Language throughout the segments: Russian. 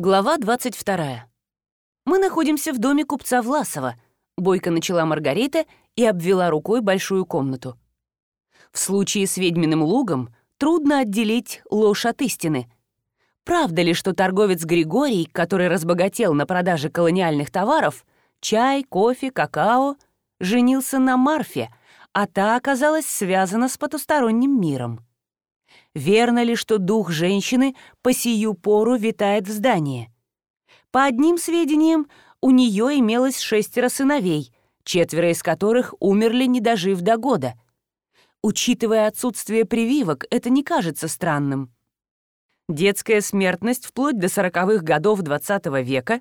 Глава 22. Мы находимся в доме купца Власова. Бойко начала Маргарита и обвела рукой большую комнату. В случае с ведьминым лугом трудно отделить ложь от истины. Правда ли, что торговец Григорий, который разбогател на продаже колониальных товаров, чай, кофе, какао, женился на Марфе, а та оказалась связана с потусторонним миром? Верно ли, что дух женщины по сию пору витает в здании? По одним сведениям, у нее имелось шестеро сыновей, четверо из которых умерли, не дожив до года. Учитывая отсутствие прививок, это не кажется странным. Детская смертность вплоть до сороковых годов XX -го века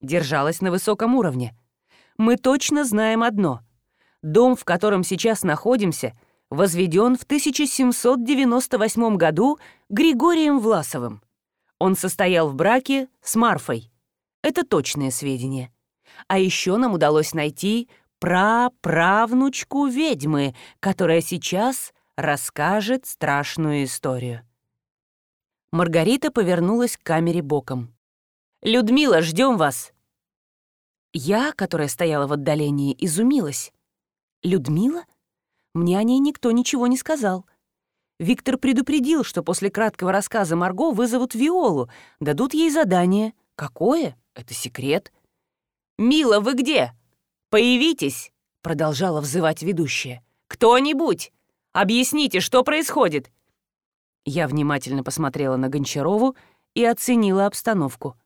держалась на высоком уровне. Мы точно знаем одно. Дом, в котором сейчас находимся — возведен в 1798 году Григорием Власовым. Он состоял в браке с Марфой. Это точные сведения. А еще нам удалось найти праправнучку ведьмы, которая сейчас расскажет страшную историю. Маргарита повернулась к камере боком. «Людмила, ждем вас!» Я, которая стояла в отдалении, изумилась. «Людмила?» Мне о ней никто ничего не сказал. Виктор предупредил, что после краткого рассказа Марго вызовут Виолу, дадут ей задание. Какое? Это секрет. «Мила, вы где? Появитесь!» — продолжала взывать ведущая. «Кто-нибудь! Объясните, что происходит!» Я внимательно посмотрела на Гончарову и оценила обстановку.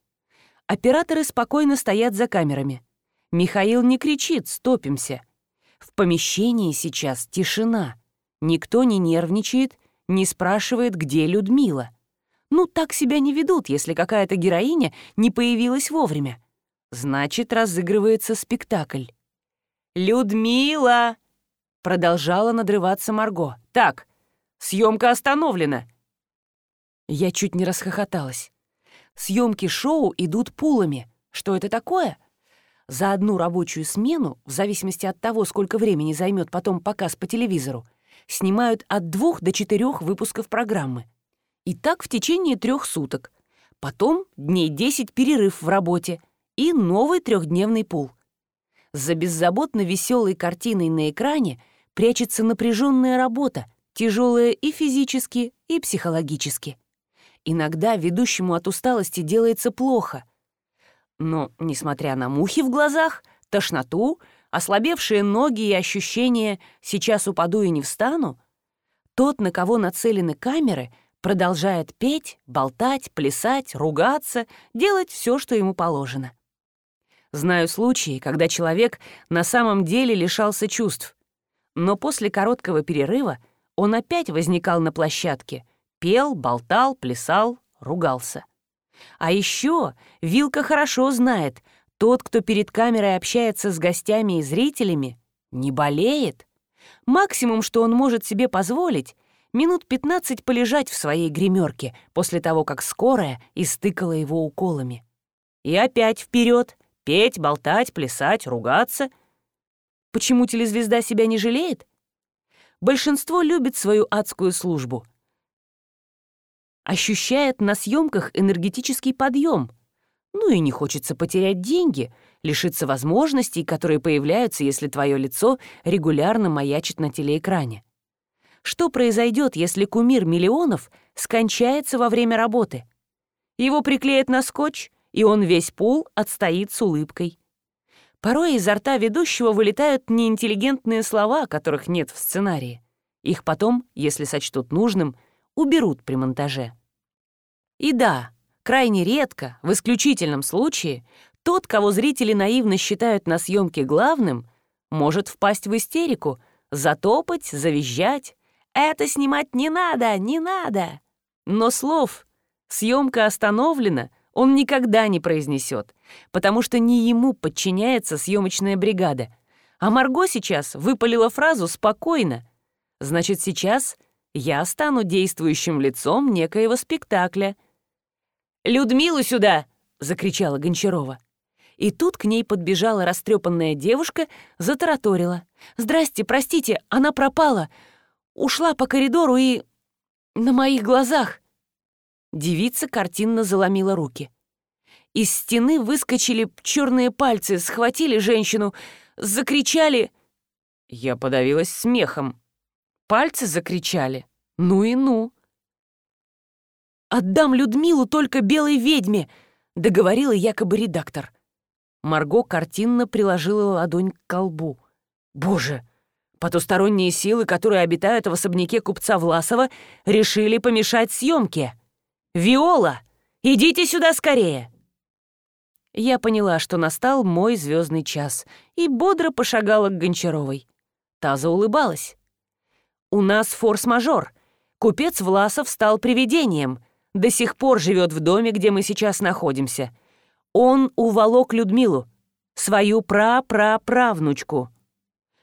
Операторы спокойно стоят за камерами. Михаил не кричит «стопимся!» В помещении сейчас тишина. Никто не нервничает, не спрашивает, где Людмила. Ну, так себя не ведут, если какая-то героиня не появилась вовремя. Значит, разыгрывается спектакль. «Людмила!» — продолжала надрываться Марго. «Так, съемка остановлена!» Я чуть не расхохоталась. Съемки шоу идут пулами. Что это такое? за одну рабочую смену, в зависимости от того, сколько времени займет потом показ по телевизору, снимают от двух до четырех выпусков программы. И так в течение трех суток. Потом дней 10 перерыв в работе и новый трехдневный пул. За беззаботно веселой картиной на экране прячется напряженная работа, тяжелая и физически, и психологически. Иногда ведущему от усталости делается плохо, но, несмотря на мухи в глазах, тошноту, ослабевшие ноги и ощущение «сейчас упаду и не встану», тот, на кого нацелены камеры, продолжает петь, болтать, плясать, ругаться, делать все, что ему положено. Знаю случаи, когда человек на самом деле лишался чувств, но после короткого перерыва он опять возникал на площадке, пел, болтал, плясал, ругался. А еще Вилка хорошо знает, тот, кто перед камерой общается с гостями и зрителями, не болеет. Максимум, что он может себе позволить, минут 15 полежать в своей гримерке после того, как скорая истыкала его уколами. И опять вперед, петь, болтать, плясать, ругаться. Почему телезвезда себя не жалеет? Большинство любит свою адскую службу — ощущает на съемках энергетический подъем. Ну и не хочется потерять деньги, лишиться возможностей, которые появляются, если твое лицо регулярно маячит на телеэкране. Что произойдет, если кумир миллионов скончается во время работы? Его приклеят на скотч, и он весь пол отстоит с улыбкой. Порой изо рта ведущего вылетают неинтеллигентные слова, которых нет в сценарии. Их потом, если сочтут нужным, уберут при монтаже. И да, крайне редко, в исключительном случае, тот, кого зрители наивно считают на съемке главным, может впасть в истерику, затопать, завизжать. «Это снимать не надо, не надо!» Но слов «съемка остановлена» он никогда не произнесет, потому что не ему подчиняется съемочная бригада. А Марго сейчас выпалила фразу «спокойно». Значит, сейчас я стану действующим лицом некоего спектакля — «Людмилу сюда!» — закричала Гончарова. И тут к ней подбежала растрепанная девушка, затараторила. «Здрасте, простите, она пропала. Ушла по коридору и... на моих глазах!» Девица картинно заломила руки. Из стены выскочили черные пальцы, схватили женщину, закричали... Я подавилась смехом. Пальцы закричали. «Ну и ну!» «Отдам Людмилу только белой ведьме!» — договорила якобы редактор. Марго картинно приложила ладонь к колбу. «Боже!» Потусторонние силы, которые обитают в особняке купца Власова, решили помешать съемке. «Виола, идите сюда скорее!» Я поняла, что настал мой звездный час, и бодро пошагала к Гончаровой. Та заулыбалась. «У нас форс-мажор. Купец Власов стал привидением до сих пор живет в доме, где мы сейчас находимся. Он уволок Людмилу, свою пра-пра-правнучку.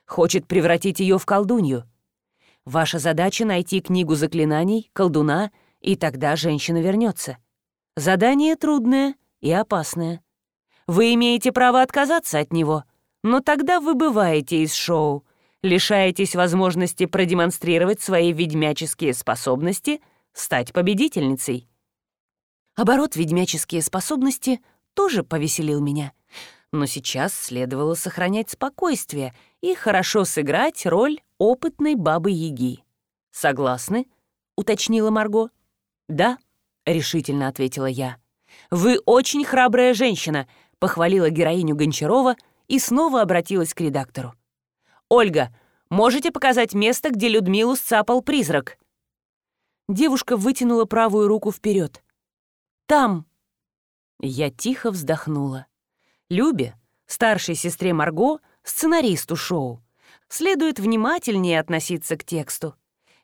Хочет превратить ее в колдунью. Ваша задача — найти книгу заклинаний, колдуна, и тогда женщина вернется. Задание трудное и опасное. Вы имеете право отказаться от него, но тогда выбываете из шоу, лишаетесь возможности продемонстрировать свои ведьмяческие способности — стать победительницей. Оборот ведьмяческие способности тоже повеселил меня. Но сейчас следовало сохранять спокойствие и хорошо сыграть роль опытной бабы-яги. «Согласны?» — уточнила Марго. «Да», — решительно ответила я. «Вы очень храбрая женщина», — похвалила героиню Гончарова и снова обратилась к редактору. «Ольга, можете показать место, где Людмилу сцапал призрак?» Девушка вытянула правую руку вперед. «Там!» Я тихо вздохнула. Любе, старшей сестре Марго, сценаристу шоу, следует внимательнее относиться к тексту.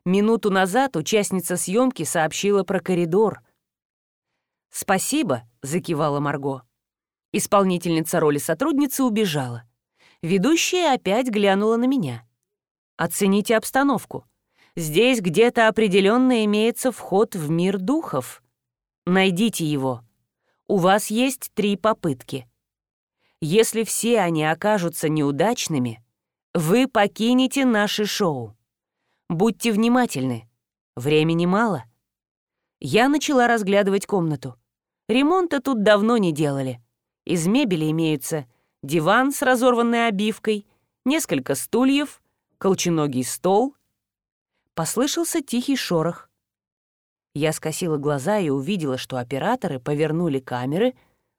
Минуту назад участница съемки сообщила про коридор. «Спасибо», — закивала Марго. Исполнительница роли сотрудницы убежала. Ведущая опять глянула на меня. «Оцените обстановку», Здесь где-то определенно имеется вход в мир духов. Найдите его. У вас есть три попытки. Если все они окажутся неудачными, вы покинете наше шоу. Будьте внимательны. Времени мало. Я начала разглядывать комнату. Ремонта тут давно не делали. Из мебели имеются диван с разорванной обивкой, несколько стульев, колченогий стол — послышался тихий шорох. Я скосила глаза и увидела, что операторы повернули камеры,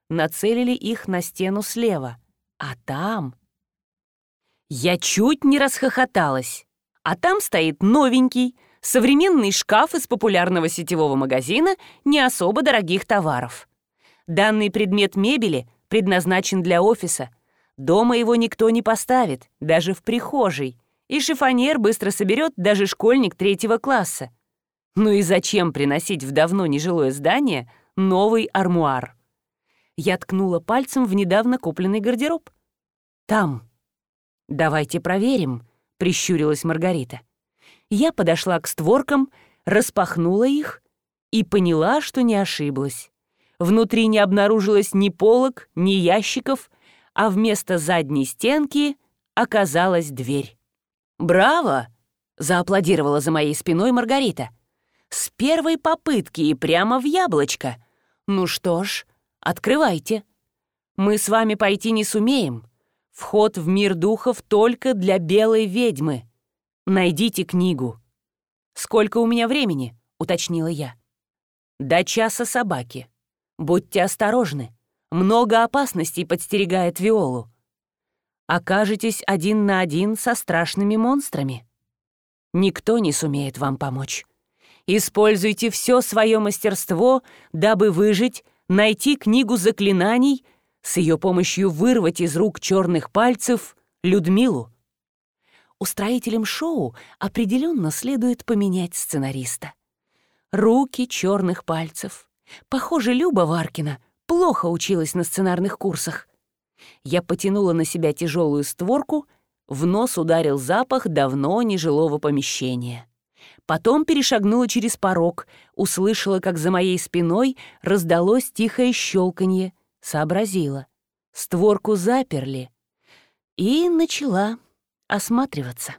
нацелили их на стену слева, а там... Я чуть не расхохоталась. А там стоит новенький, современный шкаф из популярного сетевого магазина не особо дорогих товаров. Данный предмет мебели предназначен для офиса. Дома его никто не поставит, даже в прихожей и шифоньер быстро соберет даже школьник третьего класса. Ну и зачем приносить в давно нежилое здание новый армуар? Я ткнула пальцем в недавно купленный гардероб. «Там». «Давайте проверим», — прищурилась Маргарита. Я подошла к створкам, распахнула их и поняла, что не ошиблась. Внутри не обнаружилось ни полок, ни ящиков, а вместо задней стенки оказалась дверь. «Браво!» — зааплодировала за моей спиной Маргарита. «С первой попытки и прямо в яблочко. Ну что ж, открывайте. Мы с вами пойти не сумеем. Вход в мир духов только для белой ведьмы. Найдите книгу». «Сколько у меня времени?» — уточнила я. «До часа собаки. Будьте осторожны. Много опасностей подстерегает Виолу окажетесь один на один со страшными монстрами. Никто не сумеет вам помочь. Используйте все свое мастерство, дабы выжить, найти книгу заклинаний, с ее помощью вырвать из рук черных пальцев Людмилу. Устроителям шоу определенно следует поменять сценариста. Руки черных пальцев. Похоже, Люба Варкина плохо училась на сценарных курсах. Я потянула на себя тяжелую створку, в нос ударил запах давно нежилого помещения. Потом перешагнула через порог, услышала, как за моей спиной раздалось тихое щелканье, сообразила. Створку заперли и начала осматриваться.